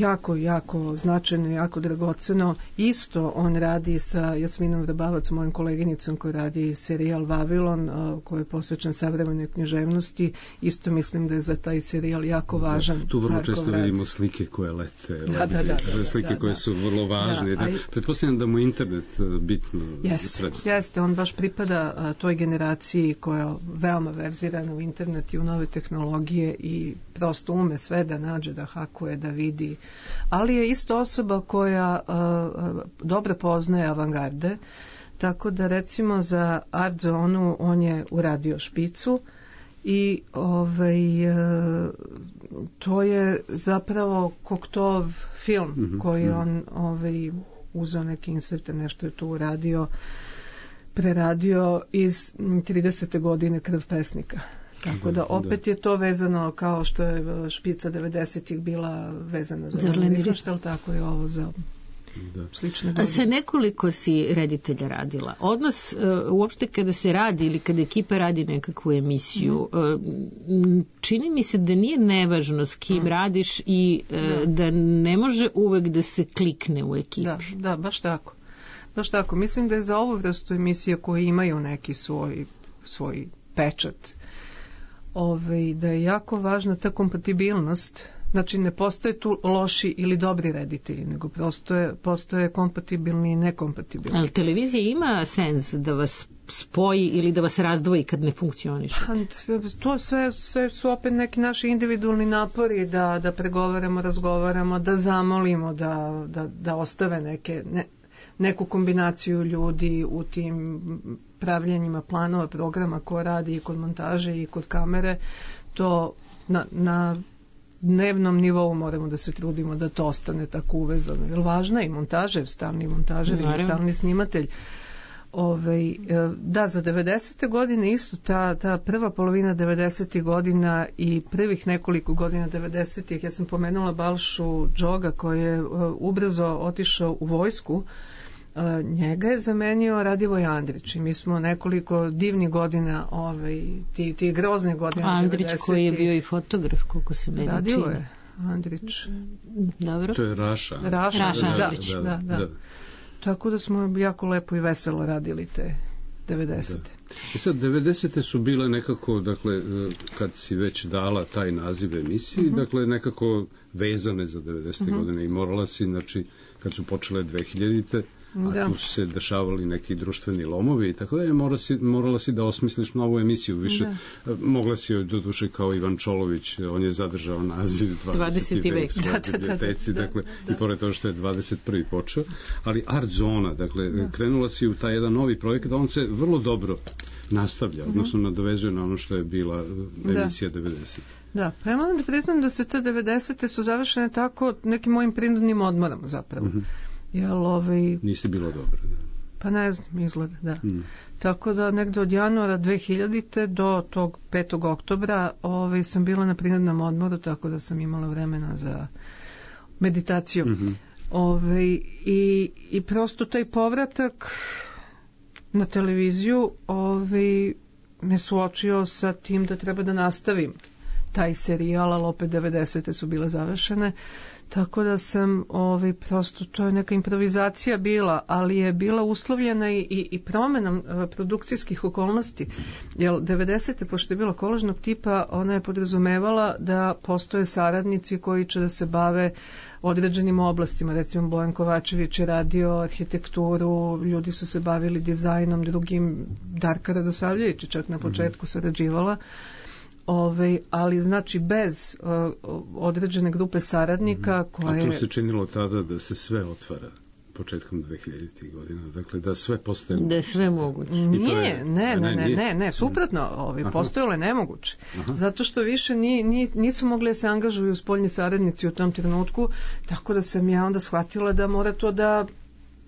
jako, jako značajno, jako dragoceno. Isto on radi sa Jasminom Vrbavac, mojom koleginicom koja radi serijal Vavilon, uh, koji je posvećen savremenoj književnosti. Isto mislim da je za taj serijal jako važan. Tu vrlo često rad. vidimo slike koje lete, Da, lebdi, da, da, da, slike da, koje da. su vrlo važne. Da, Da, Pretpostavljam da mu internet e, bitno Jeste, sredstvo. jeste, on baš pripada toj generaciji koja je veoma verzirana u internet i u nove tehnologije i prosto ume sve da nađe, da hakuje, da vidi. Ali je isto osoba koja a, a, dobro poznaje avangarde, tako da recimo za Art Zonu on je uradio špicu i ovaj, e, to je zapravo Koktov film Mhm, koji mhm. on ovaj, uzeo neke inserte, nešto je tu uradio preradio iz 30. godine krv pesnika. Tako da, opet da. je to vezano kao što je špica 90-ih bila vezana za Darlene Riefenstahl, tako je ovo za da. slične godine. A sa nekoliko si reditelja radila. Odnos uh, uopšte kada se radi ili kada ekipa radi nekakvu emisiju, mm. uh, čini mi se da nije nevažno s kim mm. radiš i uh, da. da ne može uvek da se klikne u ekipi. Da, da, baš tako. Baš tako. Mislim da je za ovu vrstu emisije koje imaju neki svoj, svoj pečat, ovaj, da je jako važna ta kompatibilnost Znači, ne postoje tu loši ili dobri reditelji, nego postoje, postoje kompatibilni i nekompatibilni. Ali televizija ima sens da vas spoji ili da vas razdvoji kad ne funkcioniše? Pa, to sve, sve su opet neki naši individualni napori da, da pregovaramo, razgovaramo, da zamolimo, da, da, da ostave neke, ne, neku kombinaciju ljudi u tim pravljenjima planova, programa ko radi i kod montaže i kod kamere, to na, na dnevnom nivou moramo da se trudimo da to ostane tako uvezano. Jer važna je i montažer, stalni montažer ili stalni snimatelj. Ove, ovaj, da, za 90. godine isto ta, ta prva polovina 90. godina i prvih nekoliko godina 90. ja sam pomenula Balšu Džoga koji je e, ubrzo otišao u vojsku uh, njega je zamenio Radivoj Andrić i mi smo nekoliko divnih godina ovaj, ti, ti grozne godine Andrić 90. koji je bio i fotograf koliko se meni Radio je Andrić dobro to je Raša Raša, Raša da, Andrić da, da, da, da. tako da smo jako lepo i veselo radili te 90. Da. I sad, 90. su bile nekako, dakle, kad si već dala taj naziv emisiji, uh mhm. -huh. dakle, nekako vezane za 90. Uh -huh. godine i morala si, znači, kad su počele 2000 a da. tu su se dešavali neki društveni lomovi i tako dalje, mora si, morala si da osmisliš novu emisiju, više da. mogla si joj do duše kao Ivan Čolović, on je zadržao naziv 20. 20. vek svoje da, biblioteci, da, da, dakle, da, da. i pored toga što je 21. počeo, ali Art Zona, dakle, da. krenula si u taj jedan novi projekat, on se vrlo dobro nastavlja, mhm. odnosno nadovezuje na ono što je bila emisija da. 90. Da, pa ja moram da priznam da se te 90. su završene tako nekim mojim prinudnim odmorom zapravo. Uh mhm. Jel, ovaj... Nisi bilo dobro, da. Pa ne znam, izgleda, da. Mm. Tako da negde od januara 2000. do tog 5. oktobra ovaj, sam bila na prinadnom odmoru, tako da sam imala vremena za meditaciju. Mm -hmm. ovaj, i, I prosto taj povratak na televiziju ovaj, me suočio sa tim da treba da nastavim taj serijal, ali opet 90. su bile završene. Uh, Tako da sam, ovaj, prosto, to je neka improvizacija bila, ali je bila uslovljena i, i, i promenom uh, produkcijskih okolnosti. Jer 90. pošto je bila koložnog tipa, ona je podrazumevala da postoje saradnici koji će da se bave određenim oblastima. Recimo, Bojan Kovačević je radio arhitekturu, ljudi su se bavili dizajnom, drugim Darka Radosavljević čak na početku sarađivala. Ove, ali znači bez uh, određene grupe saradnika koje... A to se činilo tada da se sve otvara početkom 2000. godina, dakle da sve postaje Da je sve moguće. Nije, je, ne, ne, ne, ne, ne, suprotno, ovaj, postojalo je nemoguće. Aha. Zato što više ni, ni, nisu mogli da se angažuju spoljni saradnici u tom trenutku, tako da sam ja onda shvatila da mora to da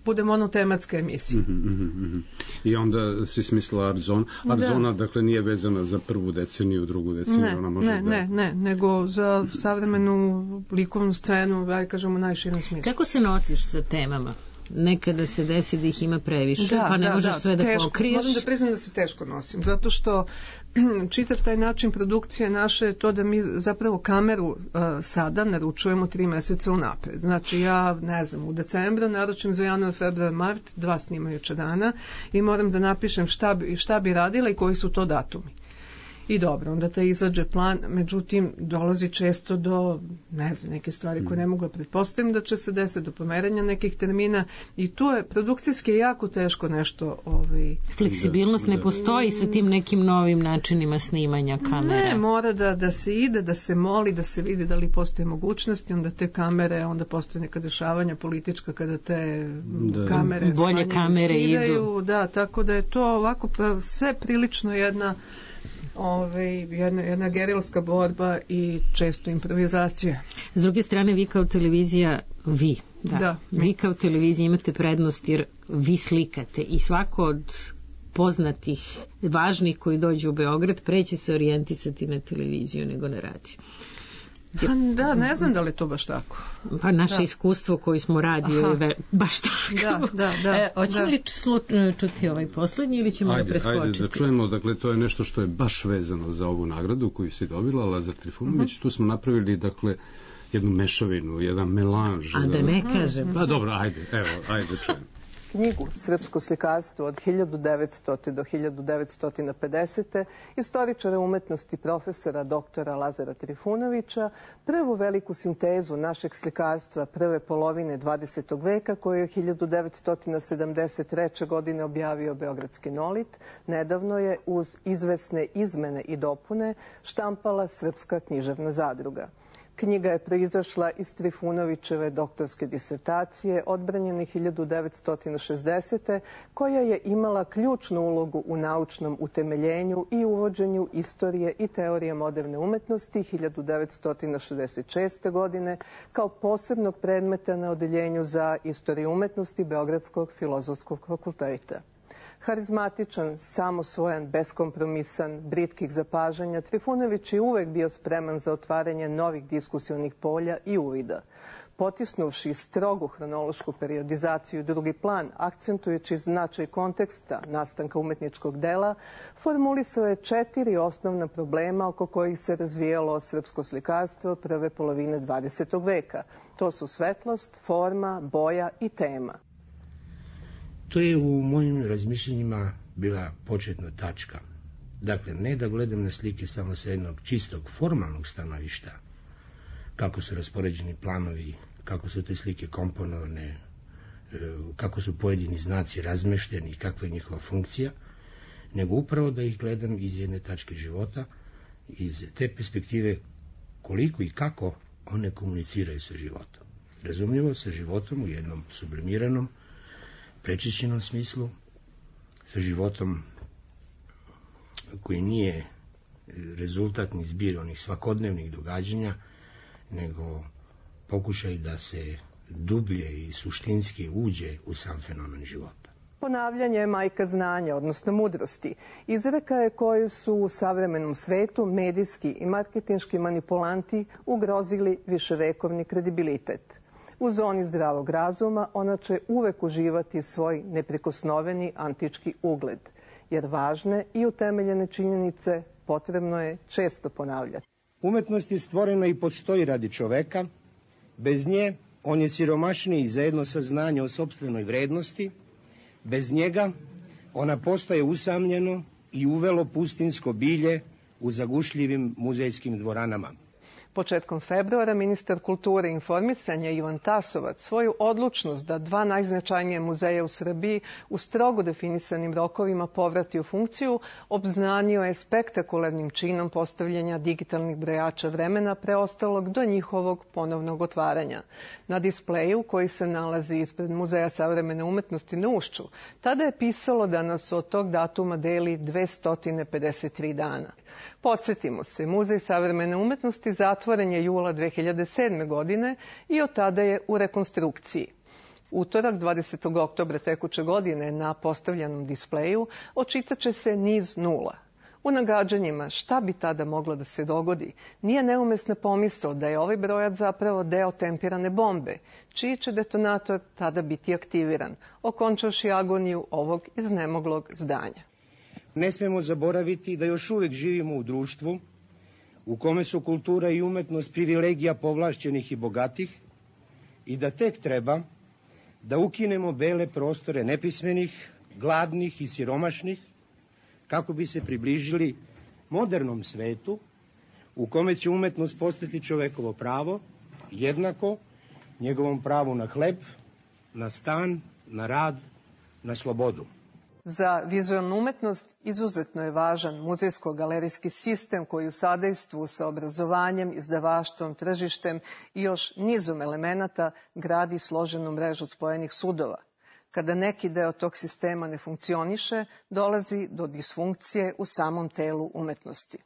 bude monotematska emisija. Mm -hmm, mm -hmm. I onda si smislila Arzona. Arzona, da. dakle, nije vezana za prvu deceniju, drugu deceniju. Ne, ona može ne, da... ne, ne, nego za savremenu likovnu scenu, aj kažemo, najširom smislu. Kako se nosiš sa temama? nekada se desi da ih ima previše, da, pa ne da, možeš da, sve da teško, pokriješ. Moram da priznam da se teško nosim, zato što čitav taj način produkcije naše je to da mi zapravo kameru uh, sada naručujemo tri meseca unapred. Znači ja, ne znam, u decembru naručujem za januar, februar, mart, dva snimajuća dana i moram da napišem šta bi, šta bi radila i koji su to datumi i dobro, onda te izađe plan, međutim dolazi često do ne znam, neke stvari koje ne mogu da pretpostavim da će se desiti, do pomeranja nekih termina i tu je produkcijski jako teško nešto ovaj... Fleksibilnost ne postoji sa tim nekim novim načinima snimanja kamere. Ne, mora da, da se ide, da se moli, da se vidi da li postoje mogućnosti, onda te kamere, onda postoje neka dešavanja politička kada te da. kamere bolje kamere skidaju, idu. Da, tako da je to ovako pa sve prilično jedna ovaj, jedna, jedna gerilska borba i često improvizacija. S druge strane, vi kao televizija, vi, da, da vi kao televizija imate prednost jer vi slikate i svako od poznatih, važnih koji dođu u Beograd, preće se orijentisati na televiziju nego na radio. Pa da, ne znam da li je to baš tako. Pa naše da. iskustvo koji smo radili je baš tako. Da, da, da. E, hoćemo da. li slu, čuti ovaj poslednji ili ćemo ajde, ga preskočiti? Ajde, da čujemo, dakle, to je nešto što je baš vezano za ovu nagradu koju si dobila, Lazar Trifunović. Uh -huh. Tu smo napravili, dakle, jednu mešavinu, jedan melanž. A da ne kažem. Pa dobro, ajde, evo, ajde čujemo knjigu Srpsko slikarstvo od 1900. do 1950. istoričara umetnosti profesora doktora Lazara Trifunovića, prvu veliku sintezu našeg slikarstva prve polovine 20. veka koju je 1973. godine objavio Beogradski Nolit, nedavno je uz izvesne izmene i dopune štampala Srpska književna zadruga. Knjiga je proizašla iz Trifunovićeve doktorske disertacije, odbranjene 1960. koja je imala ključnu ulogu u naučnom utemeljenju i uvođenju istorije i teorije moderne umetnosti 1966. godine kao posebnog predmeta na odeljenju za istoriju umetnosti Beogradskog filozofskog fakulteta. Harizmatičan, samosvojan, beskompromisan, britkih zapažanja, Trifunović je uvek bio spreman za otvaranje novih diskusionih polja i uvida. Potisnuvši strogu hronološku periodizaciju drugi plan, akcentujući značaj konteksta nastanka umetničkog dela, formulisao je četiri osnovna problema oko kojih se razvijalo srpsko slikarstvo prve polovine 20. veka. To su svetlost, forma, boja i tema. To je u mojim razmišljenjima bila početna tačka. Dakle, ne da gledam na slike samo sa jednog čistog formalnog stanovišta, kako su raspoređeni planovi, kako su te slike komponovane, e, kako su pojedini znaci razmešteni i kakva je njihova funkcija, nego upravo da ih gledam iz jedne tačke života, iz te perspektive koliko i kako one komuniciraju sa životom. Razumljivo sa životom u jednom sublimiranom, prečišćenom smislu, sa životom koji nije rezultat ni zbir onih svakodnevnih događanja, nego pokušaj da se dublje i suštinski uđe u sam fenomen života. Ponavljanje je majka znanja, odnosno mudrosti. Izreka je koju su u savremenom svetu medijski i marketinški manipulanti ugrozili viševekovni kredibilitet. U zoni zdravog razuma ona će uvek uživati svoj neprikosnoveni antički ugled, jer važne i utemeljene činjenice potrebno je često ponavljati. Umetnost je stvorena i postoji radi čoveka. Bez nje on je siromašniji za jedno saznanje o sobstvenoj vrednosti. Bez njega ona postaje usamljeno i uvelo pustinsko bilje u zagušljivim muzejskim dvoranama. Početkom februara ministar kulture i informisanja Ivan Tasovac svoju odlučnost da dva najznačajnije muzeja u Srbiji u strogo definisanim rokovima povrati u funkciju obznanio je spektakularnim činom postavljanja digitalnih brojača vremena preostalog do njihovog ponovnog otvaranja. Na displeju koji se nalazi ispred Muzeja savremene umetnosti na Ušću, tada je pisalo da nas od tog datuma deli 253 dana. Podsjetimo se, Muzej savremene umetnosti zatvoren je jula 2007. godine i od tada je u rekonstrukciji. Utorak 20. oktobra tekuće godine na postavljenom displeju očitaće se niz nula. U nagađanjima šta bi tada moglo da se dogodi, nije neumesna pomisao da je ovaj brojac zapravo deo tempirane bombe, čiji će detonator tada biti aktiviran, okončavši agoniju ovog iznemoglog zdanja. Ne smemo zaboraviti da još uvek živimo u društvu u kome su kultura i umetnost privilegija povlašćenih i bogatih i da tek treba da ukinemo bele prostore nepismenih, gladnih i siromašnih kako bi se približili modernom svetu u kome će umetnost postati čovekovo pravo, jednako njegovom pravu na hleb, na stan, na rad, na slobodu. Za vizualnu umetnost izuzetno je važan muzejsko-galerijski sistem koji u sadejstvu sa obrazovanjem, izdavaštvom, tržištem i još nizom elemenata gradi složenu mrežu spojenih sudova. Kada neki deo tog sistema ne funkcioniše, dolazi do disfunkcije u samom telu umetnosti.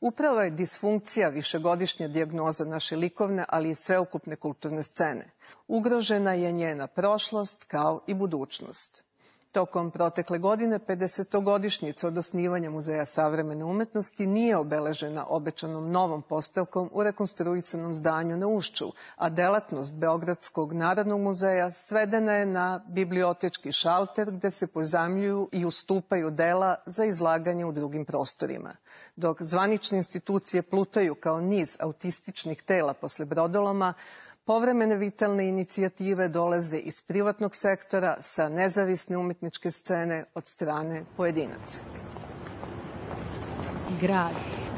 Upravo je disfunkcija višegodišnja dijagnoza naše likovne, ali i sveukupne kulturne scene. Ugrožena je njena prošlost kao i budućnost. Tokom protekle godine 50-godišnjica od osnivanja Muzeja savremene umetnosti nije obeležena obećanom novom postavkom u rekonstruisanom zdanju na Ušću, a delatnost Beogradskog narodnog muzeja svedena je na bibliotečki šalter gde se pozamljuju i ustupaju dela za izlaganje u drugim prostorima. Dok zvanične institucije plutaju kao niz autističnih tela posle brodoloma, Povremene vitalne inicijative dolaze iz privatnog sektora sa nezavisne umetničke scene od strane pojedinaca. Grad.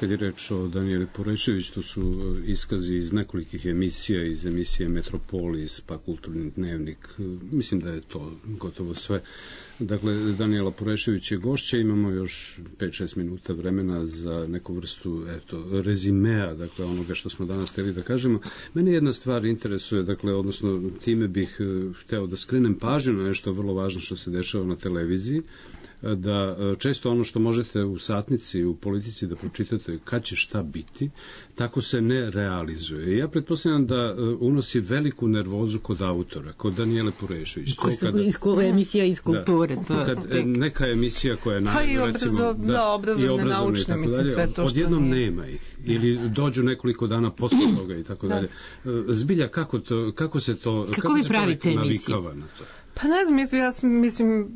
Kad je reč o Danijeli Porešević, to su e, iskazi iz nekolikih emisija, iz emisije Metropolis, pa Kulturni dnevnik. Mislim da je to gotovo sve. Dakle, Danijela Porešević je gošća, imamo još 5-6 minuta vremena za neku vrstu eto, rezimea, dakle, onoga što smo danas hteli da kažemo. Mene jedna stvar interesuje, dakle, odnosno time bih e, hteo da skrenem pažnju na nešto vrlo važno što se dešava na televiziji, da e, često ono što možete u satnici, u politici da pročitate kad će šta biti, tako se ne realizuje. Ja pretpostavljam da e, unosi veliku nervozu kod autora, kod Danijele Purešević. Ko se, kada, iz, emisija iz da. kulture. Da, to, kad tek. neka emisija koja je na, pa i obrazov, recimo, da, da, obrazovne, i obrazovne naučne, mislim, sve to što Odjednom nije. nema ih. Ili dođu nekoliko dana posle toga i tako da. dalje. E, zbilja, kako, to, kako se to, kako, kako vi pravite emisiju? na to? Pa ne znam, mislim, ja mislim,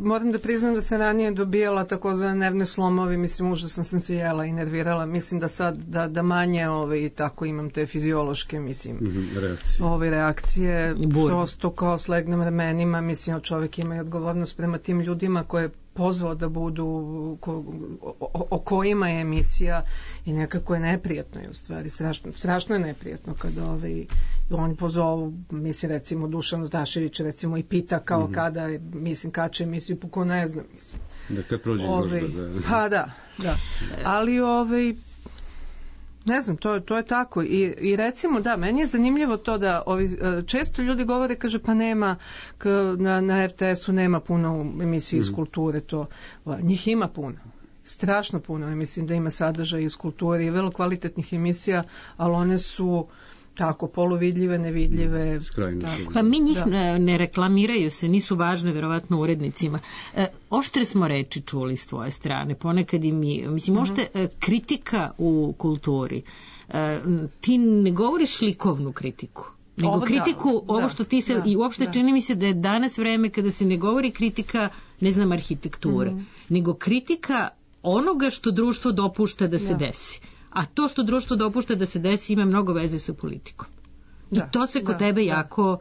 moram da priznam da se ranije dobijala takozvane nervne slomovi, mislim, užasno sam se jela i nervirala, mislim da sad, da, da manje ove, ovaj, i tako imam te fiziološke, mislim, mm -hmm, reakcije. Ove reakcije, prosto kao slegnem remenima, mislim, čovjek ima i odgovornost prema tim ljudima koje pozvao da budu ko, o, o kojima je emisija i nekako je neprijatno je u stvari strašno, strašno je neprijatno kada ovaj, oni pozovu mislim recimo Dušan Dašević recimo i pita kao mm -hmm. kada mislim kače emisiju po ko ne znam mislim da kad prođe ovaj, izložba da. pa da, da ali ovaj Ne znam, to, to je tako I, i recimo da, meni je zanimljivo to da ovi, e, često ljudi govore, kaže pa nema k, na, na RTS-u nema puno emisije iz mm. kulture, to njih ima puno strašno puno, mislim da ima sadržaj iz kulture i vrlo kvalitetnih emisija, ali one su uh, Tako, poluvidljive, nevidljive. Skrajno. Tako. Pa mi njih da. ne, reklamiraju se, nisu važne verovatno urednicima. E, oštre smo reči čuli s tvoje strane, ponekad i mi. Mislim, ošte mm -hmm. kritika u kulturi. E, ti ne govoriš likovnu kritiku nego ovo, da, kritiku, da, ovo što ti se, da, i uopšte da. čini mi se da je danas vreme kada se ne govori kritika, ne znam, arhitekture, mm -hmm. nego kritika onoga što društvo dopušta da se da. desi a to što društvo dopušta da se desi ima mnogo veze sa politikom. I da, to se kod da, tebe da. jako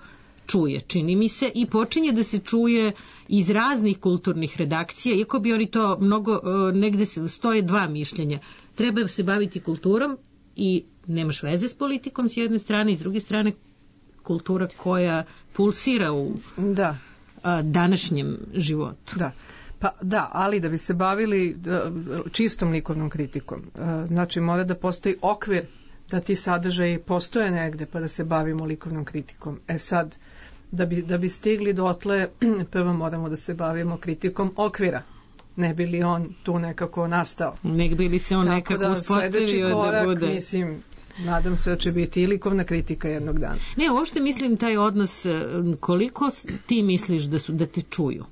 čuje, čini mi se, i počinje da se čuje iz raznih kulturnih redakcija, iako bi oni to mnogo, e, negde stoje dva mišljenja. Treba se baviti kulturom i nemaš veze s politikom s jedne strane i s druge strane kultura koja pulsira u da. današnjem životu. Da. Pa da, ali da bi se bavili da, čistom likovnom kritikom, e, znači mora da postoji okvir da ti sadržaji postoje negde pa da se bavimo likovnom kritikom. E sad, da bi, da bi stigli dotle, prvo moramo da se bavimo kritikom okvira ne bi li on tu nekako nastao. Ne bi li se on Tako nekako da, uspostavio da korak, da bude... Mislim, Nadam se da će biti i likovna kritika jednog dana. Ne, uopšte mislim taj odnos, e, koliko ti misliš da su da te čuju?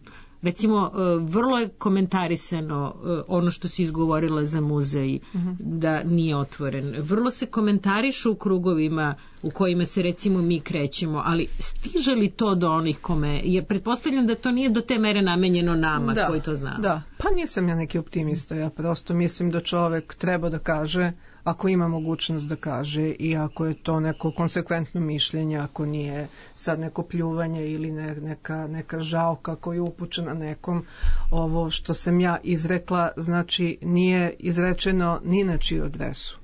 Recimo, e, vrlo je komentarisano e, ono što si izgovorila za muzej, uh mhm. -huh. da nije otvoren. Vrlo se komentarišu u krugovima u kojima se recimo mi krećemo, ali stiže li to do onih kome, jer pretpostavljam da to nije do te mere namenjeno nama da, koji to znamo. Da, pa nisam ja neki optimista, ja prosto mislim da čovek treba da kaže ako ima mogućnost da kaže i ako je to neko konsekventno mišljenje, ako nije sad neko pljuvanje ili ne, neka, neka žalka koja je upućena nekom, ovo što sam ja izrekla, znači nije izrečeno ni na čiju adresu,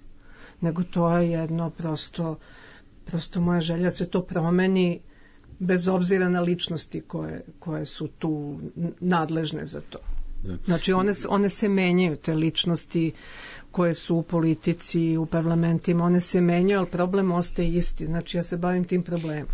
nego to je jedno prosto, prosto moja želja da se to promeni bez obzira na ličnosti koje, koje su tu nadležne za to. Da. Znači one, one se menjaju, te ličnosti koje su u politici, u parlamentima, one se menjaju, ali problem ostaje isti. Znači ja se bavim tim problemom.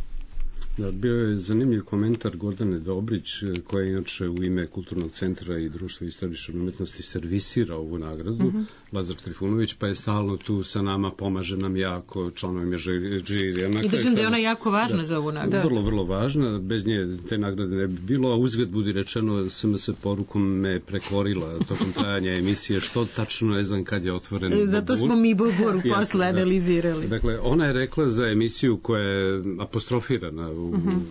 Da, bio je zanimljiv komentar Gordane Dobrić, koja je inače u ime Kulturnog centra i Društva istorične umetnosti servisira ovu nagradu, mm -hmm. Lazar Trifunović, pa je stalno tu sa nama, pomaže nam jako, članovima žirija. I držim da je ona jako važna da, za ovu nagradu. Vrlo, vrlo važna, bez nje te nagrade ne bi bilo, a uzgled budi rečeno, SMS porukom me prekorila tokom trajanja emisije, što tačno ne znam kad je otvoren. E, zato smo mi Bogoru posle da. analizirali. Dakle, ona je rekla za emisiju koja je apostrofirana u -huh.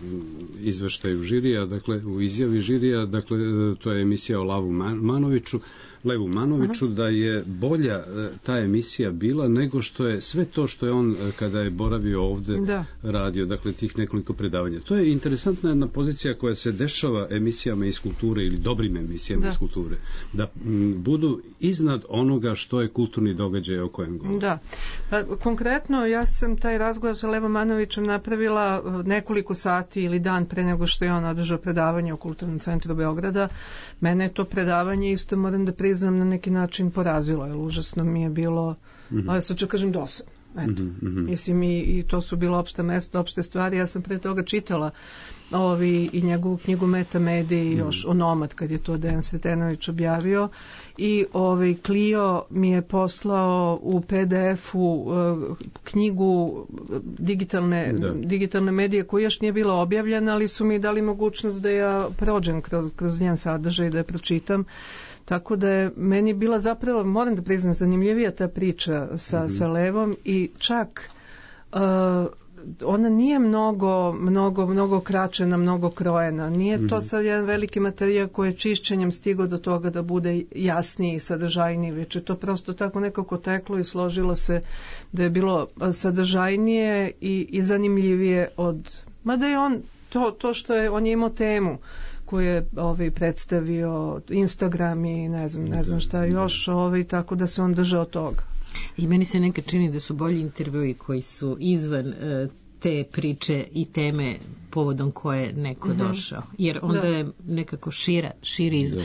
izveštaju žirija, dakle, u izjavi žirija, dakle, to je emisija o Lavu Manoviću, Levu Manoviću Aha. da je bolja e, ta emisija bila nego što je sve to što je on e, kada je boravio ovde da. radio, dakle tih nekoliko predavanja. To je interesantna jedna pozicija koja se dešava emisijama iz kulture ili dobrim emisijama da. iz kulture, da m, budu iznad onoga što je kulturni događaj o kojem govorim. Da. Pa, konkretno ja sam taj razgovor sa Levom Manovićem napravila e, nekoliko sati ili dan pre nego što je on održao predavanje u Kulturnom centru Beograda. Mene je to predavanje isto moram da priznam priznam na neki način porazilo, jer užasno mi je bilo, mm -hmm. ali sad ću kažem dosadno. Eto. Mm -hmm. Mislim i, i to su bilo opšte mesto, opšte stvari. Ja sam pre toga čitala ovi, i njegovu knjigu Meta Mediji mm. još Onomad kad je to Dejan Sretenović objavio i ovaj Clio mi je poslao u PDF-u uh, knjigu digitalne, da. digitalne medije koja još nije bila objavljena ali su mi dali mogućnost da ja prođem kroz, kroz njen sadržaj da je pročitam Tako da je meni bila zapravo, moram da priznam, zanimljivija ta priča sa, mm -hmm. sa Levom i čak uh, ona nije mnogo, mnogo, mnogo kraćena, mnogo krojena. Nije mm -hmm. to mhm. sad jedan veliki materijal koji je čišćenjem stigo do toga da bude jasniji i sadržajniji, već je to prosto tako nekako teklo i složilo se da je bilo sadržajnije i, i zanimljivije od... Mada je on, to, to što je, on je imao temu koji je ovaj predstavio Instagram i ne znam, ne znam šta još, ovaj, tako da se on držao toga. I meni se neka čini da su bolji intervjui koji su izvan e, te priče i teme povodom koje neko mm -hmm. došao. Jer onda da. je nekako šira, širi izvan.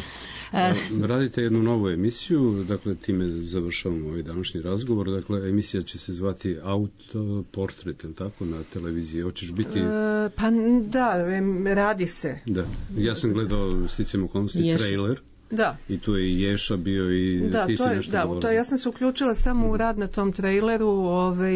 Da. A, radite jednu novu emisiju, dakle time završavamo ovaj današnji razgovor, dakle emisija će se zvati Autoportret, je tako, na televiziji? Hoćeš biti... E, pa da, radi se. Da, ja sam gledao sticam okolnosti trailer Da. I tu je i Ješa bio i da, ti to si je, nešto Da, govorila. to ja sam se uključila samo u rad na tom traileru ovaj,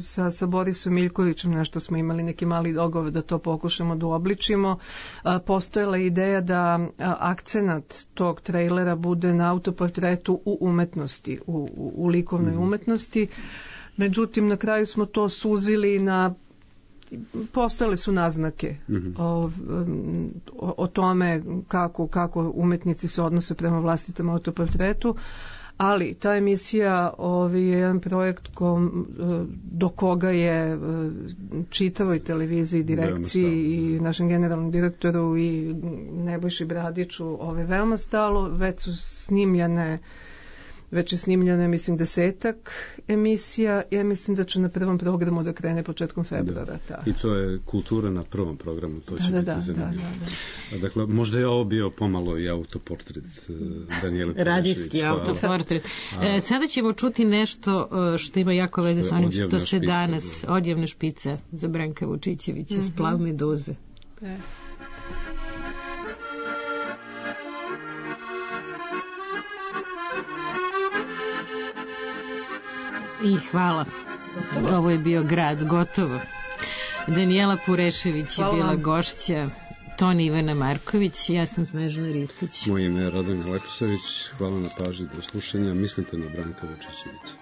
sa, sa Borisom Miljkovićem, nešto smo imali neki mali dogovor da to pokušamo da uobličimo. A, postojala ideja da a, akcenat tog trailera bude na autoportretu u umetnosti, u, u, u likovnoj mm -hmm. umetnosti. Međutim, na kraju smo to suzili na postojale su naznake mm -hmm. o, o, o tome kako, kako umetnici se odnose prema vlastitom autoportretu, ali ta emisija ovi, je jedan projekt kom, do koga je čitavoj televiziji, direkciji i našem generalnom direktoru i Nebojši Bradiću ove, veoma stalo, već su snimljene već je snimljeno, mislim, desetak emisija. Ja mislim da će na prvom programu da krene početkom februara. Da. I to je kultura na prvom programu, to će da, biti da, zanimljivo. Da, da, da. Dakle, možda je ovo bio pomalo i autoportret uh, Danijela Radijski autoportret. A, e, sada ćemo čuti nešto e, što ima jako veze sa onim što se danas, da. odjevne špice za Branka Vučićevića, mm -hmm. splav meduze. E. I hvala. Ovo je bio grad, gotovo. Danijela Purešević je bila gošća Toni Ivana Marković, ja sam Snežana Ristić. Moje ime je Radan Alekosavić, hvala na pažnji do slušanja, mislite na Branka Vučićevića.